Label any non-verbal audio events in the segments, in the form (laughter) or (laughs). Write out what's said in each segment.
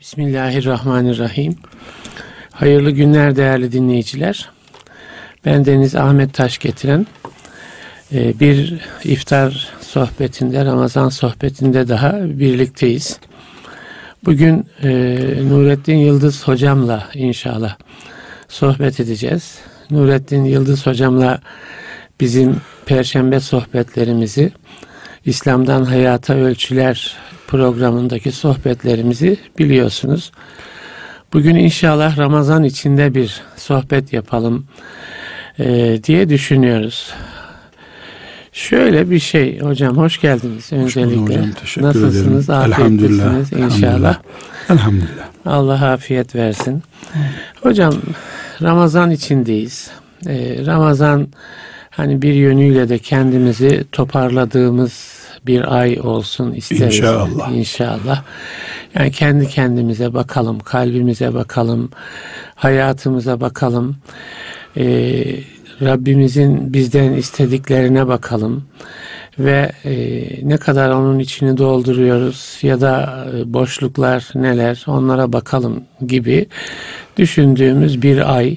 Bismillahirrahmanirrahim. Hayırlı günler değerli dinleyiciler. Ben Deniz Ahmet Taş getiren e, bir iftar sohbetinde, Ramazan sohbetinde daha birlikteyiz. Bugün e, Nurettin Yıldız hocamla inşallah sohbet edeceğiz. Nurettin Yıldız hocamla bizim perşembe sohbetlerimizi İslam'dan Hayata Ölçüler programındaki sohbetlerimizi biliyorsunuz. Bugün inşallah Ramazan içinde bir sohbet yapalım e, diye düşünüyoruz. Şöyle bir şey hocam hoş geldiniz öncelikle. Hoş hocam, teşekkür Nasılsınız? Ederim. Afiyetlisiniz inşallah. Elhamdülillah. Allah afiyet versin. Hocam Ramazan içindeyiz. Ee, Ramazan hani bir yönüyle de kendimizi toparladığımız bir ay olsun isteriz. İnşallah. İnşallah. Yani kendi kendimize bakalım, kalbimize bakalım, hayatımıza bakalım. Ee, Rabbimizin bizden istediklerine bakalım ve e, ne kadar onun içini dolduruyoruz ya da e, boşluklar neler onlara bakalım gibi düşündüğümüz bir ay.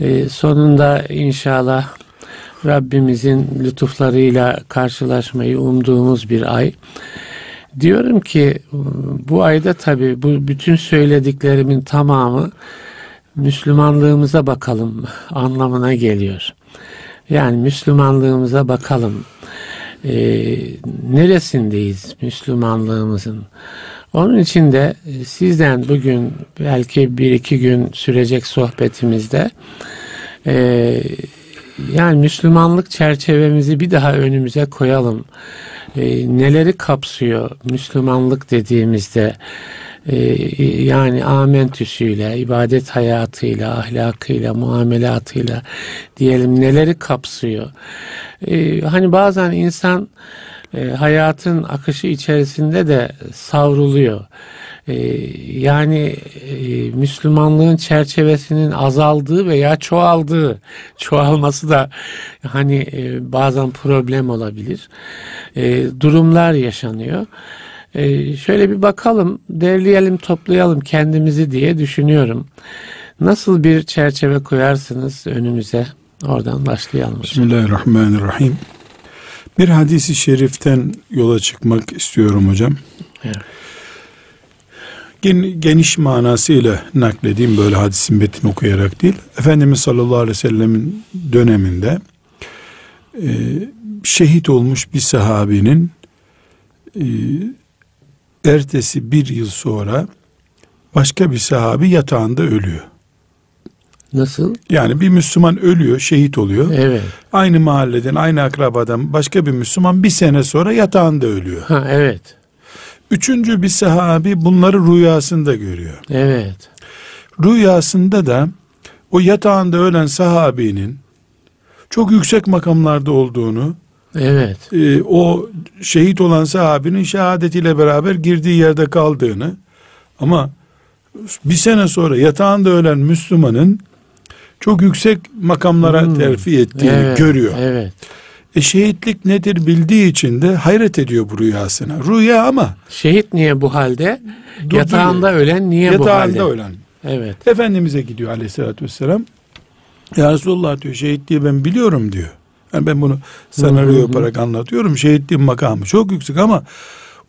E, sonunda inşallah Rabbimizin lütuflarıyla karşılaşmayı umduğumuz bir ay. Diyorum ki bu ayda tabi bu bütün söylediklerimin tamamı Müslümanlığımıza bakalım anlamına geliyor. Yani Müslümanlığımıza bakalım. Ee, neresindeyiz Müslümanlığımızın? Onun için de sizden bugün belki bir iki gün sürecek sohbetimizde e, yani Müslümanlık çerçevemizi bir daha önümüze koyalım. E, neleri kapsıyor Müslümanlık dediğimizde? E, yani amentüsüyle, ibadet hayatıyla, ahlakıyla, muamelatıyla diyelim neleri kapsıyor? E, hani bazen insan e, hayatın akışı içerisinde de savruluyor. Ee, yani e, Müslümanlığın çerçevesinin azaldığı veya çoğaldığı (laughs) çoğalması da hani e, bazen problem olabilir e, durumlar yaşanıyor. Şöyle bir bakalım, derleyelim, toplayalım kendimizi diye düşünüyorum. Nasıl bir çerçeve koyarsınız önümüze? Oradan başlayalım. Bismillahirrahmanirrahim. Bir hadisi şeriften yola çıkmak istiyorum hocam. Evet geniş manasıyla nakledeyim böyle hadisin metni okuyarak değil. Efendimiz sallallahu aleyhi ve sellemin döneminde e, şehit olmuş bir sahabinin e, ertesi bir yıl sonra başka bir sahabi yatağında ölüyor. Nasıl? Yani bir Müslüman ölüyor, şehit oluyor. Evet. Aynı mahalleden, aynı akrabadan başka bir Müslüman bir sene sonra yatağında ölüyor. Ha evet. Üçüncü bir sahabi bunları rüyasında görüyor. Evet. Rüyasında da o yatağında ölen sahabinin çok yüksek makamlarda olduğunu, evet. E, o şehit olan sahabinin şehadetiyle beraber girdiği yerde kaldığını ama bir sene sonra yatağında ölen Müslümanın çok yüksek makamlara hmm. terfi ettiğini evet, görüyor. Evet. E şehitlik nedir bildiği için de hayret ediyor bu rüyasına. Rüya ama. Şehit niye bu halde? Durduruyor. Yatağında ölen niye Yatağında bu halde? Yatağında ölen. Evet. Efendimiz'e gidiyor aleyhissalatü vesselam. Ya Resulullah diyor şehitliği ben biliyorum diyor. Yani ben bunu senaryo yaparak anlatıyorum. Şehitliğin makamı çok yüksek ama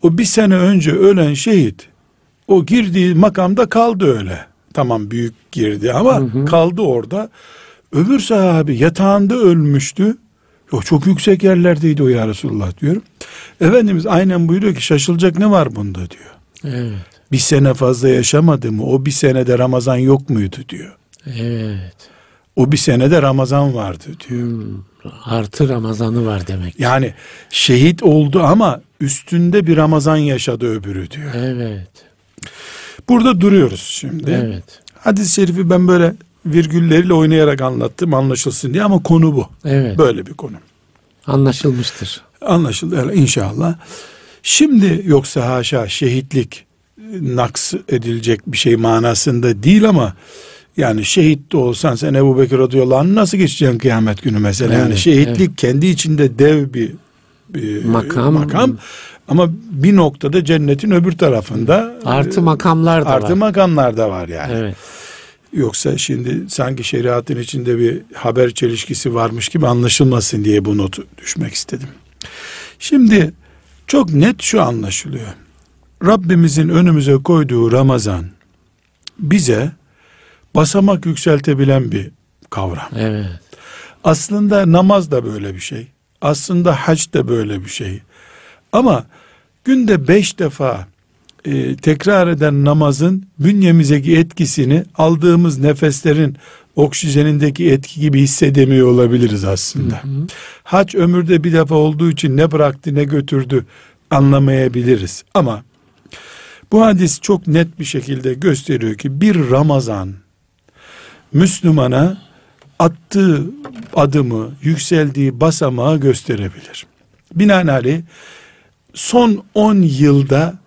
o bir sene önce ölen şehit o girdiği makamda kaldı öyle. Tamam büyük girdi ama hı hı. kaldı orada. Öbür sahabi yatağında ölmüştü. O çok yüksek yerlerdeydi o ya Resulullah diyorum. Efendimiz aynen buyuruyor ki şaşılacak ne var bunda diyor. Evet. Bir sene fazla yaşamadı mı? O bir senede Ramazan yok muydu diyor. Evet. O bir senede Ramazan vardı diyor. Hmm, artı Ramazanı var demek. Yani şehit oldu ama üstünde bir Ramazan yaşadı öbürü diyor. Evet. Burada duruyoruz şimdi. Evet. Hadis-i şerifi ben böyle virgülleriyle oynayarak anlattım anlaşılsın diye ama konu bu. Evet. Böyle bir konu. Anlaşılmıştır. Anlaşıldı inşallah. Şimdi yoksa haşa şehitlik naks edilecek bir şey manasında değil ama yani şehit de olsan sen Ebu Bekir radıyallahu anh nasıl geçeceksin kıyamet günü mesela? Evet, yani şehitlik evet. kendi içinde dev bir, bir makam. makam. Ama bir noktada cennetin öbür tarafında Artı makamlar da artı var. makamlar da var yani. Evet. Yoksa şimdi sanki şeriatın içinde bir haber çelişkisi varmış gibi anlaşılmasın diye bu notu düşmek istedim. Şimdi çok net şu anlaşılıyor. Rabbimizin önümüze koyduğu Ramazan bize basamak yükseltebilen bir kavram. Evet. Aslında namaz da böyle bir şey. Aslında hac da böyle bir şey. Ama günde beş defa e, tekrar eden namazın bünyemizdeki etkisini aldığımız nefeslerin oksijenindeki etki gibi hissedemiyor olabiliriz aslında. Hac ömürde bir defa olduğu için ne bıraktı ne götürdü anlamayabiliriz. Ama bu hadis çok net bir şekilde gösteriyor ki bir Ramazan Müslümana attığı adımı, yükseldiği basamağı gösterebilir. Binaenaleyh son 10 yılda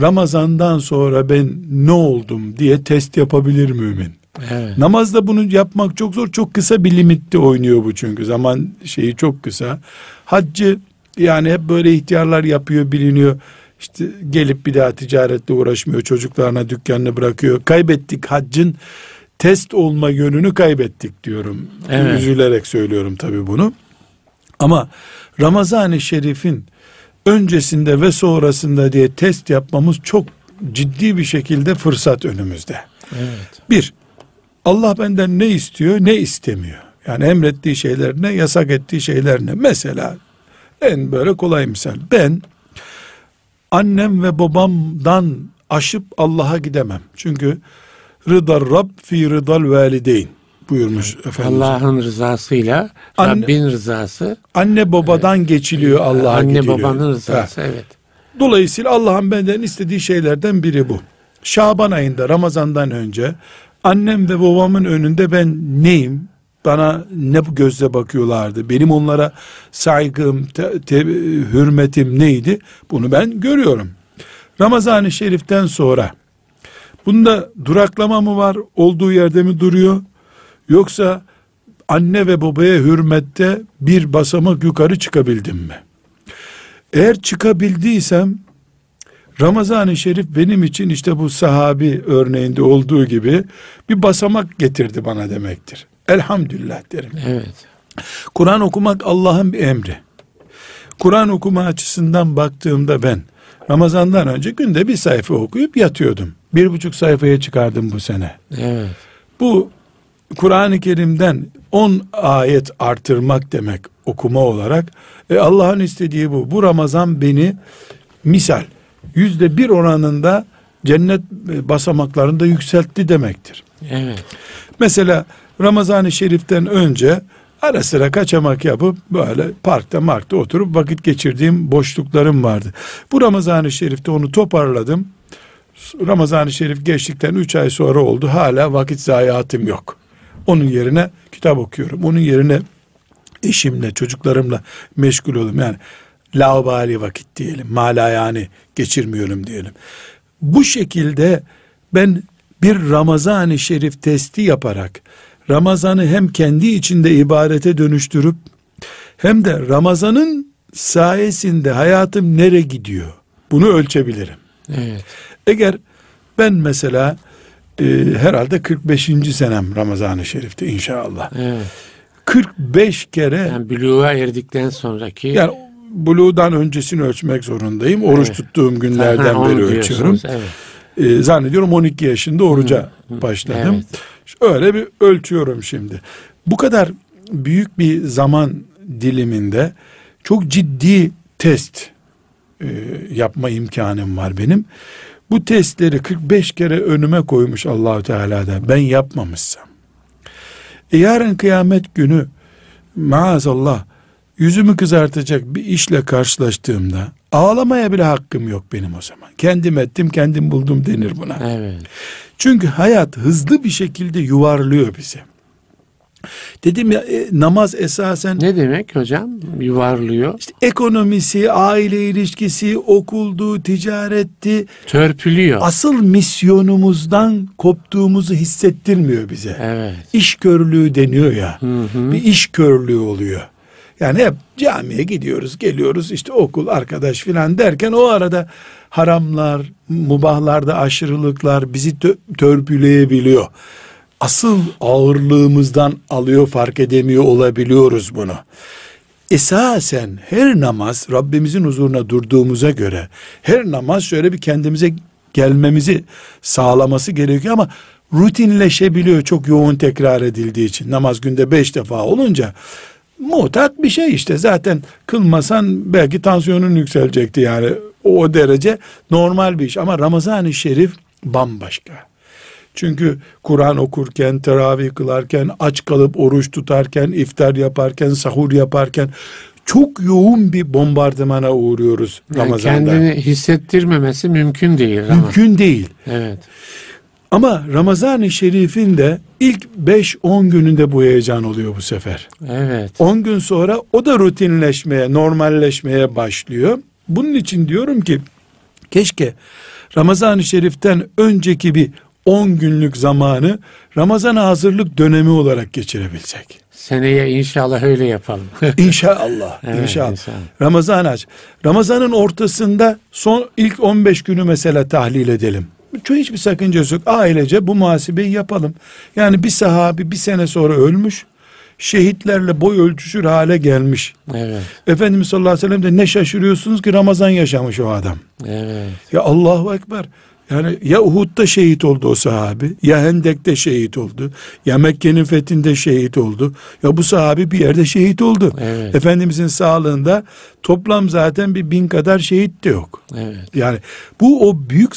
Ramazan'dan sonra ben ne oldum diye test yapabilir mümin. Evet. Namazda bunu yapmak çok zor. Çok kısa bir limitte oynuyor bu çünkü. Zaman şeyi çok kısa. Haccı yani hep böyle ihtiyarlar yapıyor biliniyor. İşte gelip bir daha ticaretle uğraşmıyor. Çocuklarına dükkanını bırakıyor. Kaybettik haccın test olma yönünü kaybettik diyorum. Evet. Üzülerek söylüyorum tabii bunu. Ama Ramazan-ı Şerif'in öncesinde ve sonrasında diye test yapmamız çok ciddi bir şekilde fırsat önümüzde. Evet. Bir, Allah benden ne istiyor ne istemiyor. Yani emrettiği şeyler ne yasak ettiği şeyler ne. Mesela en böyle kolay misal. Ben annem ve babamdan aşıp Allah'a gidemem. Çünkü rıdar Rab fi rıdal valideyn buyurmuş Efendimiz. Allah'ın rızasıyla Anne- Rabbin rızası, Anne babadan geçiliyor Allah'a anne gidiliyor. babanın Ha. rızası. Evet. Dolayısıyla Allah'ın benden istediği şeylerden biri bu. Şaban ayında Ramazan'dan önce annem ve babamın önünde ben neyim? Bana ne bu gözle bakıyorlardı? Benim onlara saygım, te- te- hürmetim neydi? Bunu ben görüyorum. Ramazan-ı Şerif'ten sonra bunda duraklama mı var? Olduğu yerde mi duruyor? Yoksa anne ve babaya hürmette bir basamak yukarı çıkabildim mi? Eğer çıkabildiysem Ramazan-ı Şerif benim için işte bu sahabi örneğinde olduğu gibi bir basamak getirdi bana demektir. Elhamdülillah derim. Evet. Kur'an okumak Allah'ın bir emri. Kur'an okuma açısından baktığımda ben Ramazan'dan önce günde bir sayfa okuyup yatıyordum. Bir buçuk sayfaya çıkardım bu sene. Evet. Bu Kur'an-ı Kerim'den 10 ayet artırmak demek okuma olarak. E Allah'ın istediği bu. Bu Ramazan beni misal yüzde bir oranında cennet e, basamaklarında yükseltti demektir. Evet. Mesela Ramazan-ı Şerif'ten önce ara sıra kaçamak yapıp böyle parkta markta oturup vakit geçirdiğim boşluklarım vardı. Bu Ramazan-ı Şerif'te onu toparladım. Ramazan-ı Şerif geçtikten 3 ay sonra oldu. Hala vakit zayiatım yok. Onun yerine kitap okuyorum. Onun yerine eşimle, çocuklarımla meşgul oluyorum. Yani laubali vakit diyelim. Mala yani geçirmiyorum diyelim. Bu şekilde ben bir Ramazan-ı Şerif testi yaparak Ramazan'ı hem kendi içinde ibadete dönüştürüp hem de Ramazan'ın sayesinde hayatım nere gidiyor? Bunu ölçebilirim. Evet. Eğer ben mesela e, herhalde 45. senem Ramazan-ı Şerif'te inşallah. Evet. 45 kere Yani buluğa erdikten sonraki yani buluğdan öncesini ölçmek zorundayım. Oruç Evet. tuttuğum Ha, günlerden (laughs) onu beri ölçüyorum. Evet. E, zannediyorum 12 yaşında oruca başladım. Evet. Öyle bir ölçüyorum şimdi. Bu kadar büyük bir zaman diliminde çok ciddi test e, yapma imkanım var benim. Bu testleri 45 kere önüme koymuş Allahu Teala'da. Ben yapmamışsam. E yarın kıyamet günü maazallah yüzümü kızartacak bir işle karşılaştığımda ağlamaya bile hakkım yok benim o zaman. Kendim ettim, kendim buldum denir buna. Evet. Çünkü hayat hızlı bir şekilde yuvarlıyor bizi. Dedim ya e, namaz esasen Ne demek hocam? Yuvarlıyor. işte ekonomisi, aile ilişkisi, okuldu, ticaretti. Törpülüyor. Asıl misyonumuzdan koptuğumuzu hissettirmiyor bize. Evet. İş körlüğü deniyor ya. Hı hı. Bir iş körlüğü oluyor. Yani hep camiye gidiyoruz, geliyoruz işte okul, arkadaş filan derken o arada haramlar, mubahlarda aşırılıklar bizi tö- törpüleyebiliyor. Asıl ağırlığımızdan alıyor fark edemiyor olabiliyoruz bunu. Esasen her namaz Rabbimizin huzuruna durduğumuza göre her namaz şöyle bir kendimize gelmemizi sağlaması gerekiyor ama rutinleşebiliyor çok yoğun tekrar edildiği için. Namaz günde beş defa olunca muhtat bir şey işte zaten kılmasan belki tansiyonun yükselecekti yani o derece normal bir iş ama Ramazan-ı Şerif bambaşka. Çünkü Kur'an okurken, teravih kılarken, aç kalıp oruç tutarken, iftar yaparken, sahur yaparken çok yoğun bir bombardımana uğruyoruz Yani Ramazan'da. kendini hissettirmemesi mümkün değil. Ramazan. Mümkün değil. Evet. Ama Ramazan-ı Şerif'in de ilk 5-10 gününde bu heyecan oluyor bu sefer. Evet. 10 gün sonra o da rutinleşmeye, normalleşmeye başlıyor. Bunun için diyorum ki keşke Ramazan-ı Şerif'ten önceki bir 10 günlük zamanı Ramazan'a hazırlık dönemi olarak geçirebilsek. Seneye inşallah öyle yapalım. (laughs) İnşallah, Evet, inşallah. inşallah. Ramazan aç. Ramazan'ın ortasında son ilk 15 günü mesela tahlil edelim. Çok hiçbir sakıncası yok. Ailece bu muhasebeyi yapalım. Yani bir sahabi bir sene sonra ölmüş. Şehitlerle boy ölçüşür hale gelmiş. evet. Efendimiz sallallahu aleyhi ve sellem de ne şaşırıyorsunuz ki Ramazan yaşamış o adam. Evet. Ya Allahu Ekber. Yani ya Uhud'da şehit oldu o sahabi, ya Hendek'te şehit oldu, ya Mekke'nin fethinde şehit oldu. Ya bu sahabi bir yerde şehit oldu. Evet. Efendimizin sağlığında toplam zaten bir bin kadar şehit de yok. Evet. Yani bu o büyük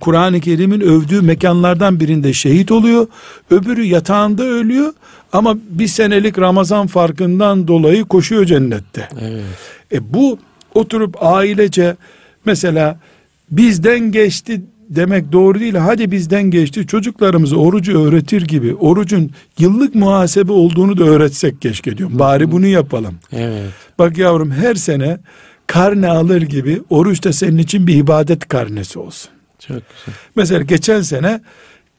Kur'an-ı Kerim'in övdüğü mekanlardan birinde şehit oluyor. Öbürü yatağında ölüyor ama bir senelik Ramazan farkından dolayı koşuyor cennette. Evet. E bu oturup ailece mesela bizden geçti demek doğru değil. Hadi bizden geçti. Çocuklarımıza orucu öğretir gibi orucun yıllık muhasebe olduğunu da öğretsek keşke diyorum. Bari bunu yapalım. Evet. Bak yavrum her sene karne alır gibi oruç da senin için bir ibadet karnesi olsun. Çok güzel. Mesela geçen sene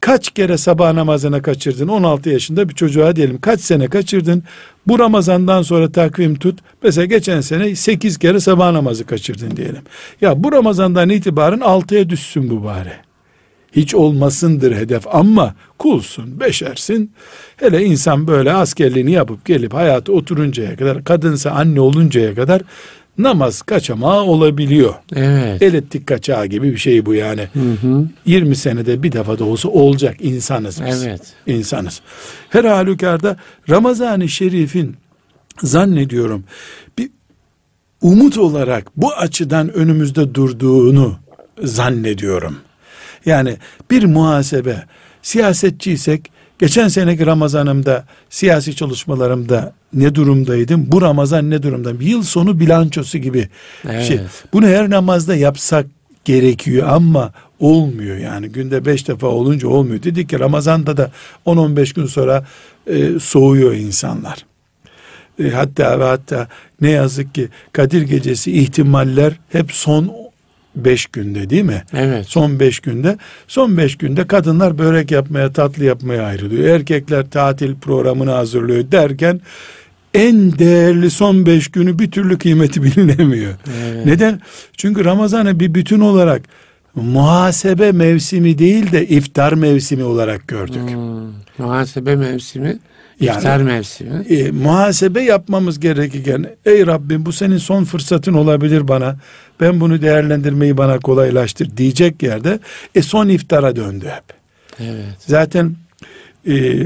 kaç kere sabah namazına kaçırdın? 16 yaşında bir çocuğa diyelim kaç sene kaçırdın? Bu Ramazan'dan sonra takvim tut. Mesela geçen sene 8 kere sabah namazı kaçırdın diyelim. Ya bu Ramazan'dan itibaren 6'ya düşsün bu bari. Hiç olmasındır hedef ama kulsun, beşersin. Hele insan böyle askerliğini yapıp gelip hayatı oturuncaya kadar, kadınsa anne oluncaya kadar namaz kaçamağı olabiliyor. Evet. Elektrik kaçağı gibi bir şey bu yani. Hı hı. 20 senede bir defa da olsa olacak insanız biz. Evet. İnsanız. Her halükarda Ramazan-ı Şerif'in zannediyorum bir umut olarak bu açıdan önümüzde durduğunu zannediyorum. Yani bir muhasebe siyasetçiysek geçen seneki Ramazanımda siyasi çalışmalarımda ne durumdaydım? Bu Ramazan ne durumdayım? Yıl sonu bilançosu gibi Evet. şey. Bunu her namazda yapsak gerekiyor ama olmuyor yani günde beş defa olunca olmuyor. Dedik ki Ramazan'da da 10-15 gün sonra e, soğuyor insanlar. E, hatta ve hatta ne yazık ki Kadir Gecesi ihtimaller hep son beş günde değil mi? Evet. Son beş günde. Son beş günde kadınlar börek yapmaya, tatlı yapmaya ayrılıyor. Erkekler tatil programını hazırlıyor derken en değerli son beş günü bir türlü kıymeti (laughs) bilinemiyor. Evet. Neden? Çünkü Ramazan'ı bir bütün olarak muhasebe mevsimi değil de iftar mevsimi olarak gördük. Hmm. Muhasebe mevsimi, Yani- iftar mevsimi. E, muhasebe yapmamız gerekirken ey Rabbim bu senin son fırsatın olabilir bana. Ben bunu değerlendirmeyi bana kolaylaştır diyecek yerde e son iftara döndü hep. Evet. Zaten e,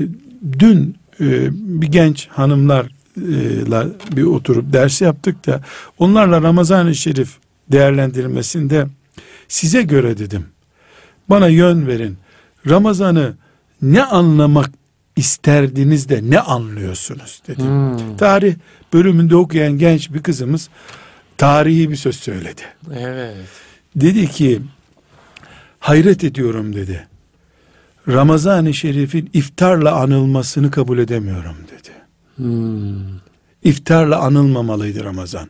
dün e, bir genç hanımlarla bir oturup ders yaptık da onlarla Ramazan-ı Şerif değerlendirmesinde size göre dedim. Bana yön verin. Ramazan'ı ne anlamak isterdiniz de ne anlıyorsunuz dedim. Hmm. Tarih bölümünde okuyan genç bir kızımız tarihi bir söz söyledi. Evet. Dedi ki hayret ediyorum dedi. Ramazan-ı Şerif'in iftarla anılmasını kabul edemiyorum dedi. Hmm. İftarla anılmamalıydı Ramazan.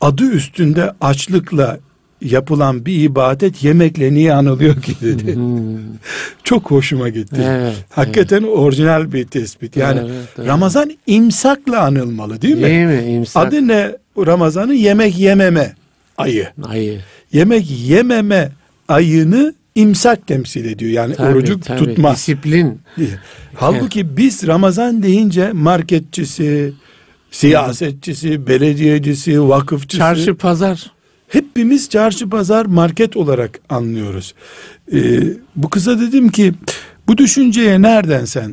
Adı üstünde açlıkla yapılan bir ibadet yemekle niye anılıyor ki dedi. Hmm. (laughs) çok hoşuma gitti. Evet, Hakikaten orijinal bir tespit. Yani Evet, evet. Ramazan imsakla anılmalı değil mi? Değil mi? İmsak Adı ne Ramazan'ı? Yemek yememe ayı. ayı. Yemek yememe ayını imsak temsil ediyor. Yani Tabii, orucu tabii. tutma. Disiplin. Halbuki biz Ramazan deyince marketçisi, siyasetçisi, belediyecisi, vakıfçısı Çarşı pazar. Hepimiz çarşı pazar market olarak anlıyoruz. Ee, bu kıza dedim ki bu düşünceye nereden sen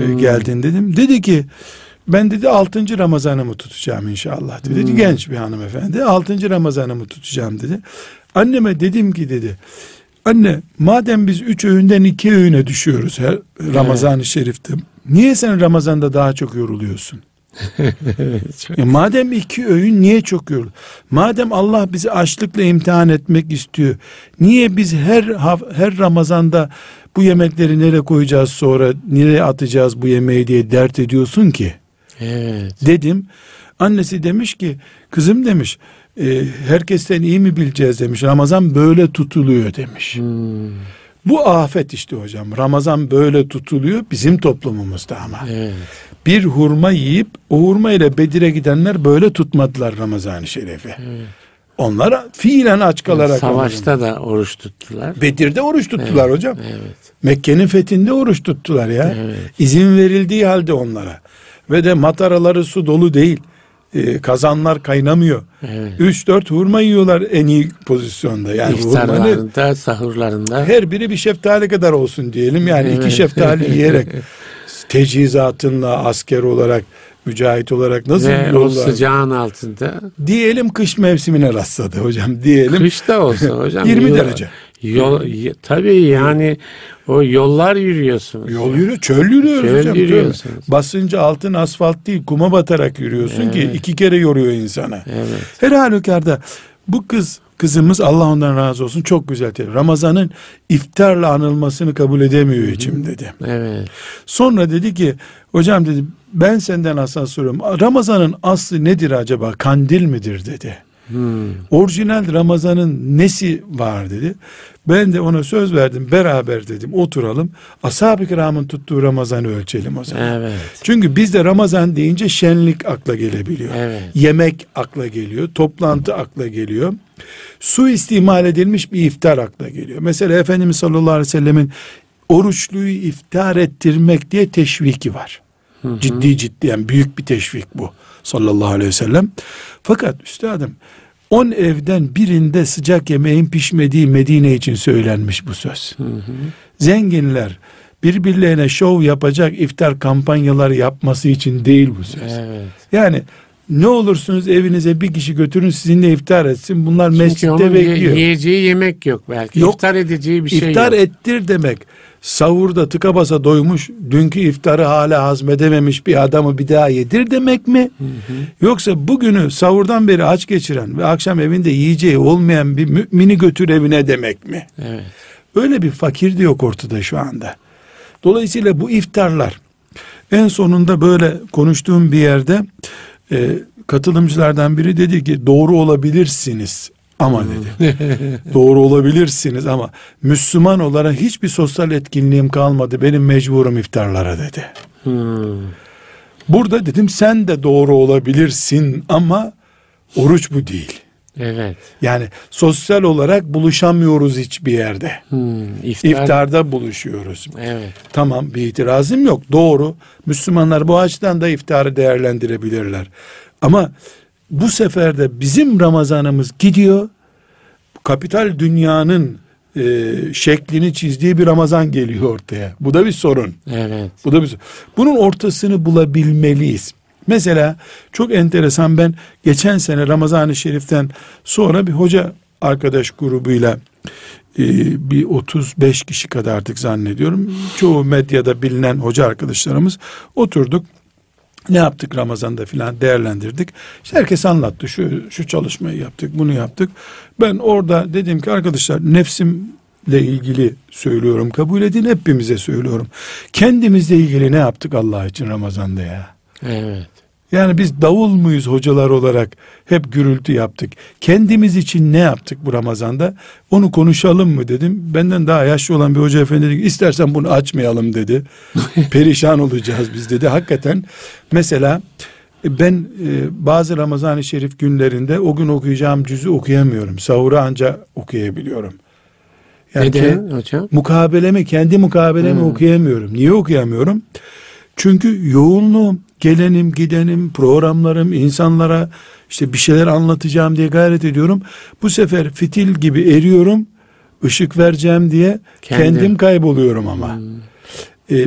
e, geldin dedim. Dedi ki ben dedi 6. Ramazanımı tutacağım inşallah dedi. Dedi, Genç bir hanımefendi 6. Ramazanımı tutacağım dedi. Anneme dedim ki dedi anne madem biz üç öğünden iki öğüne düşüyoruz her Ramazan-ı Şerif'te niye sen Ramazan'da daha çok yoruluyorsun? (laughs) E madem iki öğün niye çok yorul? Madem Allah bizi açlıkla imtihan etmek istiyor. Niye biz her her Ramazan'da bu yemekleri nereye koyacağız sonra nereye atacağız bu yemeği diye dert ediyorsun ki? Evet. Dedim. Annesi demiş ki kızım demiş e, herkesten iyi mi bileceğiz demiş. Ramazan böyle tutuluyor demiş. Hmm, Bu afet işte hocam. Ramazan böyle tutuluyor bizim toplumumuzda ama. evet. Bir hurma yiyip o hurma ile Bedir'e gidenler böyle tutmadılar Ramazan-ı Şerif'i. Onlar fiilen aç kalarak Savaşta da oruç tuttular. Bedir'de oruç tuttular hocam. Evet. Mekke'nin fethinde oruç tuttular ya. Evet. İzin verildiği halde onlara. Ve de mataraları su dolu değil. Ee, kazanlar kaynamıyor. Evet. 3-4 hurma yiyorlar en iyi pozisyonda. Yani İftarlarında, sahurlarında. her biri bir şeftali kadar olsun diyelim. Yani iki Evet. şeftali (laughs) yiyerek tecihizatınla asker olarak, mücahit olarak nasıl Ve o sıcağın altında. Diyelim kış mevsimine rastladı hocam. Diyelim Kışta olsa hocam. (laughs) 20 yol- derece. Yol, y- tabii yani o yollar yürüyorsunuz. Yol yürü, çöl yürüyoruz Çöl hocam. yürüyorsunuz. Basınca altın asfalt değil, kuma batarak yürüyorsun ki Evet. iki kere yoruyor insana. Evet. Her halükarda bu kız kızımız Allah ondan razı olsun çok güzel. tabii. Ramazan'ın iftarla anılmasını kabul edemiyor içim dedi. Evet. Sonra dedi ki hocam dedi ben senden hassas soruyorum. Ramazan'ın aslı nedir acaba? Kandil midir dedi. Hmm. Orijinal Ramazan'ın nesi var dedi. Ben de ona söz verdim beraber dedim oturalım. Ashab-ı kiramın tuttuğu Ramazan'ı ölçelim o zaman. Evet. Çünkü bizde Ramazan deyince şenlik akla gelebiliyor. Evet. Yemek akla geliyor, toplantı akla geliyor. Su istimal edilmiş bir iftar akla geliyor. Mesela Efendimiz sallallahu aleyhi ve sellemin oruçluyu iftar ettirmek diye teşviki var. Ciddi ciddi yani büyük bir teşvik bu sallallahu aleyhi ve sellem. Fakat üstadım on evden birinde sıcak yemeğin pişmediği Medine için söylenmiş bu söz. Zenginler birbirlerine şov yapacak iftar kampanyaları yapması için değil bu söz. Evet. Yani ne olursunuz evinize bir kişi götürün sizinle iftar etsin. Bunlar Çünkü mescitte bekliyor. yiyeceği yemek yok belki. Yok. İftar edeceği bir şey iftar yok. ettir demek. Savurda tıka basa doymuş, dünkü iftarı hala hazmedememiş bir adamı bir daha yedir demek mi? Yoksa bugünü savurdan beri aç geçiren ve akşam evinde yiyeceği olmayan bir mümini götür evine demek mi? Evet. Öyle bir fakir de yok ortada şu anda. Dolayısıyla bu iftarlar en sonunda böyle konuştuğum bir yerde e, katılımcılardan biri dedi ki doğru olabilirsiniz ama dedi. doğru olabilirsiniz ama Müslüman olarak hiçbir sosyal etkinliğim kalmadı. Benim mecburum iftarlara dedi. Hmm. Burada dedim sen de doğru olabilirsin ama oruç bu değil. Evet. Yani sosyal olarak buluşamıyoruz hiçbir yerde. Hmm. İftar. İftarda buluşuyoruz. Evet. Tamam bir itirazım yok. Doğru. Müslümanlar bu açıdan da iftarı değerlendirebilirler. Ama bu sefer de bizim Ramazanımız gidiyor. Kapital dünyanın e, şeklini çizdiği bir Ramazan geliyor ortaya. Bu da bir sorun. Evet. Bu da bir sorun. Bunun ortasını bulabilmeliyiz. Mesela çok enteresan ben geçen sene Ramazan-ı Şerif'ten sonra bir hoca arkadaş grubuyla e, bir 35 kişi kadardık zannediyorum. Çoğu medyada bilinen hoca arkadaşlarımız oturduk. Ne yaptık Ramazan'da filan değerlendirdik. İşte herkes anlattı. Şu, şu çalışmayı yaptık, bunu yaptık. Ben orada dedim ki arkadaşlar nefsimle ilgili söylüyorum. Kabul edin hepimize söylüyorum. Kendimizle ilgili ne yaptık Allah için Ramazan'da ya? Evet. Yani biz davul muyuz hocalar olarak hep gürültü yaptık. Kendimiz için ne yaptık bu Ramazan'da? Onu konuşalım mı dedim. Benden daha yaşlı olan bir hoca efendi dedi istersen bunu açmayalım dedi. (laughs) Perişan olacağız biz dedi. Hakikaten mesela ben e, bazı Ramazan-ı Şerif günlerinde o gün okuyacağım cüzü okuyamıyorum. Sahura anca okuyabiliyorum. Yani Neden hocam? Mukabelemi, kendi mukabelemi hmm. okuyamıyorum. Niye okuyamıyorum? Çünkü yoğunluğum, gelenim, gidenim, programlarım, insanlara işte bir şeyler anlatacağım diye gayret ediyorum. Bu sefer fitil gibi eriyorum, ışık vereceğim diye kendim, kendim kayboluyorum ama. Hmm. Ee,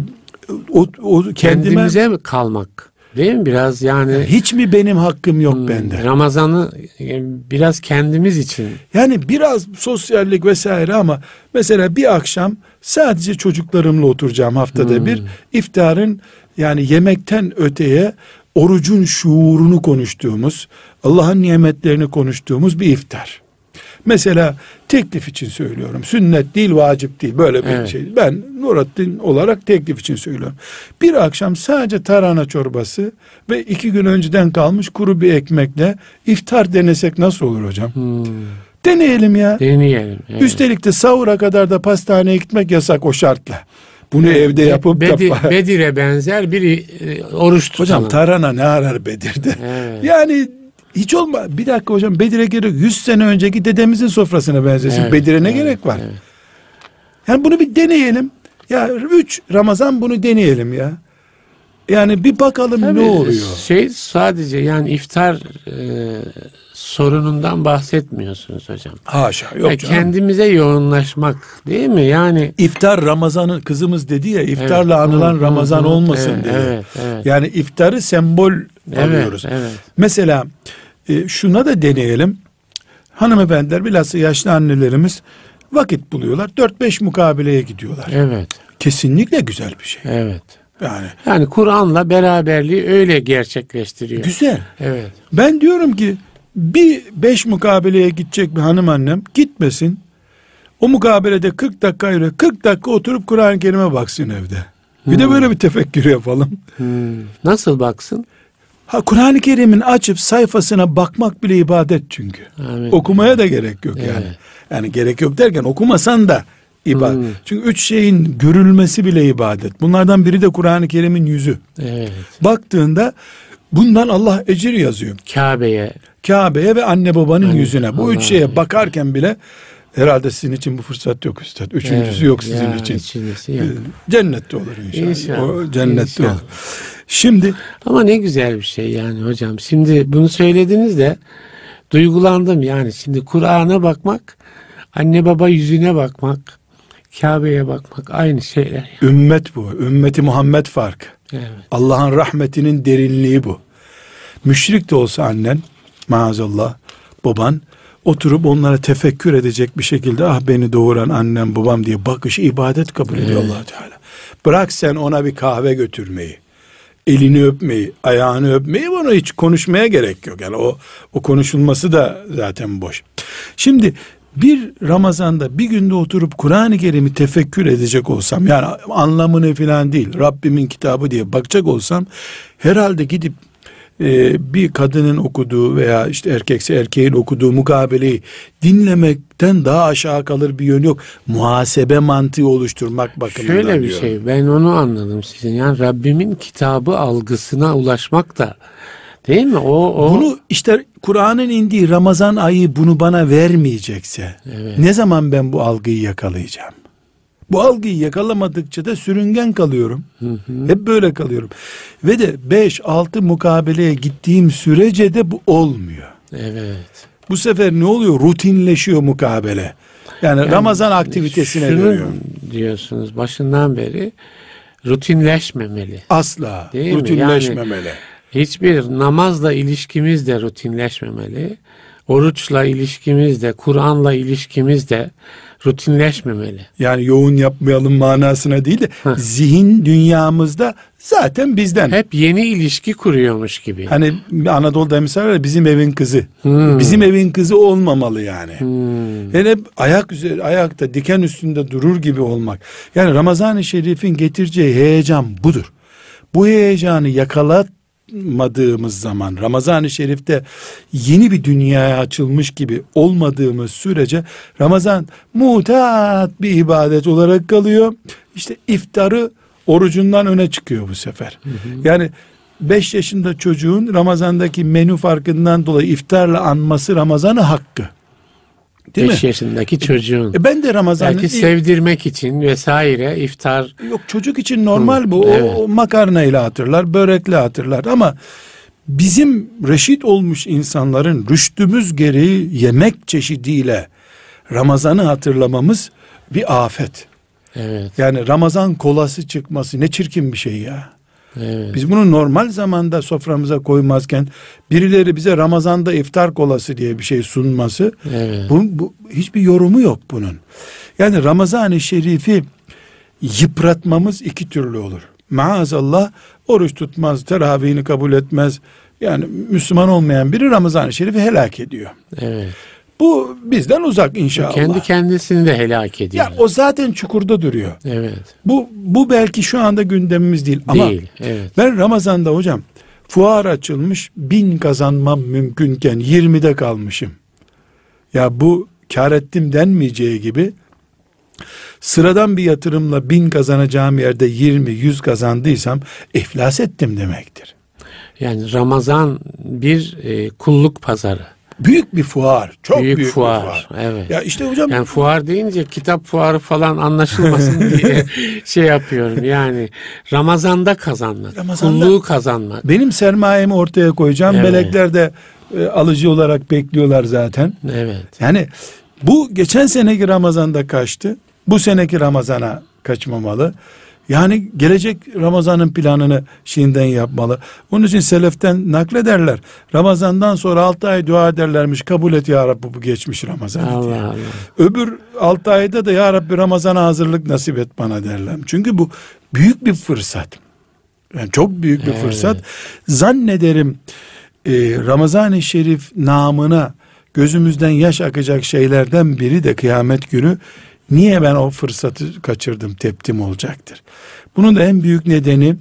o, o kendime, Kendimize mi kalmak? Değil mi biraz yani? Hiç mi benim hakkım yok hmm, bende? Ramazan'ı e, biraz kendimiz için. Yani biraz sosyallik vesaire ama mesela bir akşam sadece çocuklarımla oturacağım haftada hmm. bir. iftarın yani yemekten öteye orucun şuurunu konuştuğumuz, Allah'ın nimetlerini konuştuğumuz bir iftar. Mesela teklif için söylüyorum. Sünnet değil, vacip değil. Böyle bir evet. şey. Ben Nurattin olarak teklif için söylüyorum. Bir akşam sadece tarhana çorbası ve iki gün önceden kalmış kuru bir ekmekle iftar denesek nasıl olur hocam? Hmm. Deneyelim ya. Deneyelim. Evet. Üstelik de sahura kadar da pastaneye gitmek yasak o şartla. Bunu evet, evde yapıp Bedir, da... Bedir'e benzer bir e, oruç tutalım. Hocam tarhana ne arar Bedir'de? Evet. Yani hiç olma. Bir dakika hocam Bedir'e gerek 100 sene önceki dedemizin sofrasına benzesin. Evet, Bedir'e ne evet, gerek var? Evet. Yani bunu bir deneyelim. Ya üç Ramazan bunu deneyelim ya. Yani bir bakalım Tabii, ne oluyor. Şey sadece yani iftar e, sorunundan bahsetmiyorsunuz hocam. Haşa yok yani canım. Kendimize yoğunlaşmak değil mi? Yani iftar Ramazan'ın kızımız dedi ya iftarla evet, anılan hı, Ramazan hı, olmasın evet, dedi. Evet, evet. Yani iftarı sembol evet, alıyoruz. Evet. Mesela e, şuna da deneyelim. Hanımefendiler bilhassa yaşlı annelerimiz vakit buluyorlar. 4-5 mukabeleye gidiyorlar. Evet. Kesinlikle güzel bir şey. Evet. Yani yani Kur'an'la beraberliği öyle gerçekleştiriyor. Güzel. Evet. Ben diyorum ki bir beş mukabeleye gidecek bir hanım annem gitmesin. O mukabelede 40 dakika ayrı 40 dakika oturup Kur'an-ı Kerim'e baksın evde. Bir hmm. de böyle bir tefekkür yapalım. Hmm. Nasıl baksın? Ha Kur'an-ı Kerim'in açıp sayfasına bakmak bile ibadet çünkü. Amin. Okumaya da gerek yok evet. yani. Yani gerek yok derken okumasan da ibadet. Hmm. Çünkü üç şeyin görülmesi bile ibadet. Bunlardan biri de Kur'an-ı Kerim'in yüzü. Evet. Baktığında bundan Allah ecir yazıyor. Kabe'ye. Kabe'ye ve anne babanın anne, yüzüne. Bu Allah üç şeye bakarken bile herhalde sizin için bu fırsat yok üstad. Üçüncüsü evet, yok sizin ya, için. Yok. Ee, cennette olur inşallah. inşallah. O cennette inşallah. olur. Şimdi ama ne güzel bir şey yani hocam. Şimdi bunu söylediniz de duygulandım yani. Şimdi Kur'an'a bakmak, anne baba yüzüne bakmak, Kabe'ye bakmak aynı şeyler. Yani. Ümmet bu. Ümmeti Muhammed fark. Evet. Allah'ın rahmetinin derinliği bu. Müşrik de olsa annen, maazallah, baban, oturup onlara tefekkür edecek bir şekilde ah beni doğuran annem babam diye bakışı ibadet kabul ediyor evet. allah Teala. Bırak sen ona bir kahve götürmeyi elini öpmeyi, ayağını öpmeyi bunu hiç konuşmaya gerek yok. Yani o o konuşulması da zaten boş. Şimdi bir Ramazan'da bir günde oturup Kur'an-ı Kerim'i tefekkür edecek olsam yani anlamını falan değil Rabbimin kitabı diye bakacak olsam herhalde gidip e, bir kadının okuduğu veya işte erkekse erkeğin okuduğu mukabeleyi dinlemekten daha aşağı kalır bir yön yok. Muhasebe mantığı oluşturmak bakımından Şöyle bir şey ben onu anladım sizin yani Rabbimin kitabı algısına ulaşmak da Değil mi? O, o... Bunu işte Kur'an'ın indiği Ramazan ayı bunu bana vermeyecekse evet. ne zaman ben bu algıyı yakalayacağım? Bu algıyı yakalamadıkça da sürüngen kalıyorum. Hı hı. Hep böyle kalıyorum. Ve de 5-6 mukabeleye gittiğim sürece de bu olmuyor. Evet. Bu sefer ne oluyor? Rutinleşiyor mukabele. Yani, yani Ramazan aktivitesine dönüyor. diyorsunuz başından beri rutinleşmemeli. Asla. Değil rutinleşmemeli. Yani hiçbir namazla ilişkimiz de rutinleşmemeli. Oruçla ilişkimiz de, Kur'an'la ilişkimiz de rutinleşmemeli. Yani yoğun yapmayalım manasına değil de Heh. zihin dünyamızda zaten bizden. Hep yeni ilişki kuruyormuş gibi. Hani Anadolu'da misal var bizim evin kızı. Hmm. Bizim evin kızı olmamalı yani. Hmm. Yani hep ayak üzeri, ayakta diken üstünde durur gibi olmak. Yani Ramazan-ı Şerif'in getireceği heyecan budur. Bu heyecanı yakalat yıpratmadığımız zaman Ramazan-ı Şerif'te yeni bir dünyaya açılmış gibi olmadığımız sürece Ramazan mutat bir ibadet olarak kalıyor. İşte iftarı orucundan öne çıkıyor bu sefer. Hı hı. Yani 5 yaşında çocuğun Ramazan'daki menü farkından dolayı iftarla anması Ramazan'ı hakkı. Değil 5 yaşındaki çocuğun. E ben de Ramazan'ı... Belki sevdirmek için vesaire iftar... Yok çocuk için normal bu. Evet. O, o makarnayla hatırlar, börekle hatırlar ama bizim reşit olmuş insanların rüştümüz gereği yemek çeşidiyle Ramazan'ı hatırlamamız bir afet. Evet. Yani Ramazan kolası çıkması ne çirkin bir şey ya. Evet. Biz bunu normal zamanda soframıza koymazken birileri bize Ramazan'da iftar kolası diye bir şey sunması evet. bu, bu hiçbir yorumu yok bunun. Yani Ramazan-ı Şerif'i yıpratmamız iki türlü olur. Maazallah oruç tutmaz, teravihini kabul etmez. Yani Müslüman olmayan biri Ramazan-ı Şerif'i helak ediyor. Evet. Bu bizden uzak inşallah. Kendi kendisini de helak ediyor. Ya o zaten çukurda duruyor. Evet. Bu bu belki şu anda gündemimiz değil. Ama değil, evet. ben Ramazan'da hocam fuar açılmış bin kazanmam mümkünken 20'de kalmışım. Ya bu kar ettim denmeyeceği gibi sıradan bir yatırımla bin kazanacağım yerde 20 100 kazandıysam iflas ettim demektir. Yani Ramazan bir e, kulluk pazarı. Büyük bir fuar. Çok büyük, büyük fuar, bir fuar. Evet. Ya işte hocam yani fuar deyince kitap fuarı falan anlaşılmasın (laughs) diye şey yapıyorum. Yani Ramazan'da kazanmak, Ramazan'da, kulluğu kazanmak. Benim sermayemi ortaya koyacağım. Evet. Melekler de e, alıcı olarak bekliyorlar zaten. Evet. Yani bu geçen seneki Ramazan'da kaçtı. Bu seneki Ramazan'a kaçmamalı. Yani gelecek Ramazan'ın planını şimdiden yapmalı. Onun için seleften naklederler. Ramazan'dan sonra 6 ay dua ederlermiş. Kabul et ya Rabbi bu geçmiş Ramazan Allah diye. Allah. Öbür 6 ayda da ya Rabbi Ramazan'a hazırlık nasip et bana derler. Çünkü bu büyük bir fırsat. Yani çok büyük bir evet. fırsat. Zannederim e, Ramazan-ı Şerif namına gözümüzden yaş akacak şeylerden biri de kıyamet günü Niye ben o fırsatı kaçırdım teptim olacaktır. Bunun da en büyük nedeni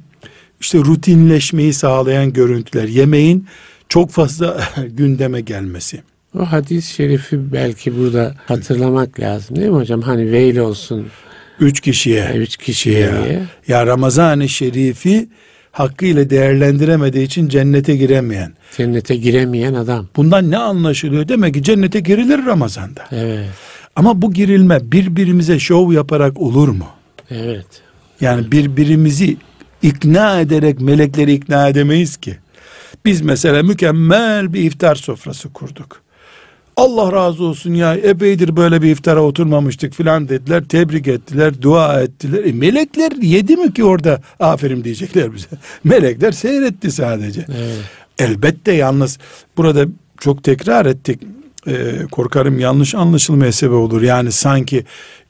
işte rutinleşmeyi sağlayan görüntüler. Yemeğin çok fazla (laughs) gündeme gelmesi. O hadis-i şerifi belki burada hatırlamak lazım değil mi hocam? Hani veil olsun. Üç kişiye. Ya, üç kişiye. Ya, ya Ramazan-ı Şerifi hakkıyla değerlendiremediği için cennete giremeyen. Cennete giremeyen adam. Bundan ne anlaşılıyor? Demek ki cennete girilir Ramazan'da. Evet. Ama bu girilme birbirimize şov yaparak olur mu? Evet. Yani birbirimizi ikna ederek melekleri ikna edemeyiz ki. Biz mesela mükemmel bir iftar sofrası kurduk. Allah razı olsun ya epeydir böyle bir iftara oturmamıştık filan dediler. Tebrik ettiler, dua ettiler. E, melekler yedi mi ki orada aferin diyecekler bize. (laughs) Melekler seyretti sadece. Evet. Elbette yalnız burada çok tekrar ettik e, korkarım yanlış anlaşılmaya sebep olur. Yani sanki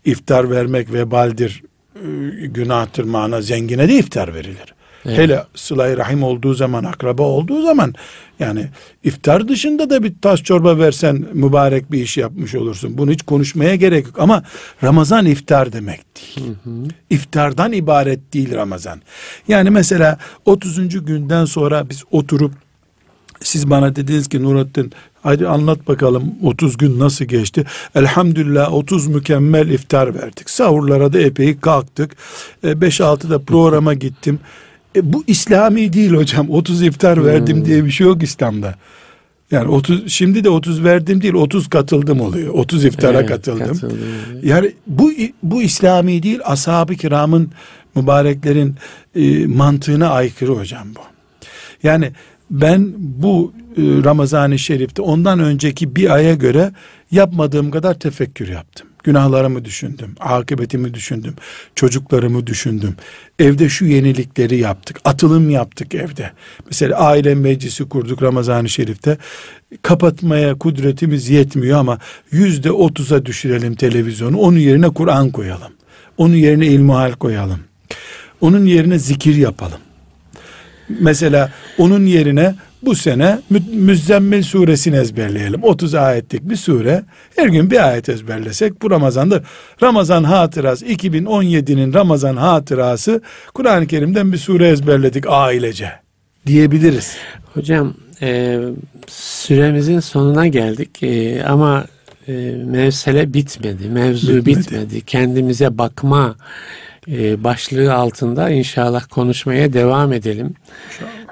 iftar vermek vebaldir, e, günahtır mana zengine de iftar verilir. Evet. Hele sıla rahim olduğu zaman, akraba olduğu zaman yani iftar dışında da bir tas çorba versen mübarek bir iş yapmış olursun. Bunu hiç konuşmaya gerek yok. Ama Ramazan iftar demek değil. Hı hı. İftardan ibaret değil Ramazan. Yani mesela 30. günden sonra biz oturup siz bana dediniz ki Nurattin hadi anlat bakalım 30 gün nasıl geçti? Elhamdülillah 30 mükemmel iftar verdik. Sahurlara da epey kalktık. 5-6'da e, programa gittim. E, bu İslami değil hocam. 30 iftar verdim hmm. diye bir şey yok İslam'da. Yani 30 şimdi de 30 verdim değil 30 katıldım oluyor. 30 iftara evet, katıldım. katıldım. Yani bu bu İslami değil ashab-ı kiramın mübareklerin e, mantığına aykırı hocam bu. Yani ben bu e, Ramazan-ı Şerif'te ondan önceki bir aya göre yapmadığım kadar tefekkür yaptım. Günahlarımı düşündüm, akıbetimi düşündüm, çocuklarımı düşündüm. Evde şu yenilikleri yaptık, atılım yaptık evde. Mesela aile meclisi kurduk Ramazan-ı Şerif'te. Kapatmaya kudretimiz yetmiyor ama yüzde otuza düşürelim televizyonu. Onun yerine Kur'an koyalım. Onun yerine ilmuhal koyalım. Onun yerine zikir yapalım. Mesela onun yerine bu sene Müzzemmil suresini ezberleyelim. 30 ayetlik bir sure. Her gün bir ayet ezberlesek bu Ramazan'da Ramazan hatırası 2017'nin Ramazan hatırası Kur'an-ı Kerim'den bir sure ezberledik ailece. diyebiliriz. Hocam e, süremizin sonuna geldik e, ama e, mevsele bitmedi, mevzu Bitmedi. bitmedi. Kendimize bakma e, başlığı altında inşallah konuşmaya devam edelim.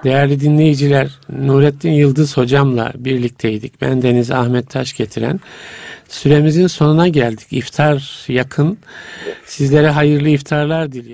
Değerli dinleyiciler, Nurettin Yıldız hocamla birlikteydik. Ben Deniz Ahmet Taş getiren. Süremizin sonuna geldik. İftar yakın. Sizlere hayırlı iftarlar diliyorum.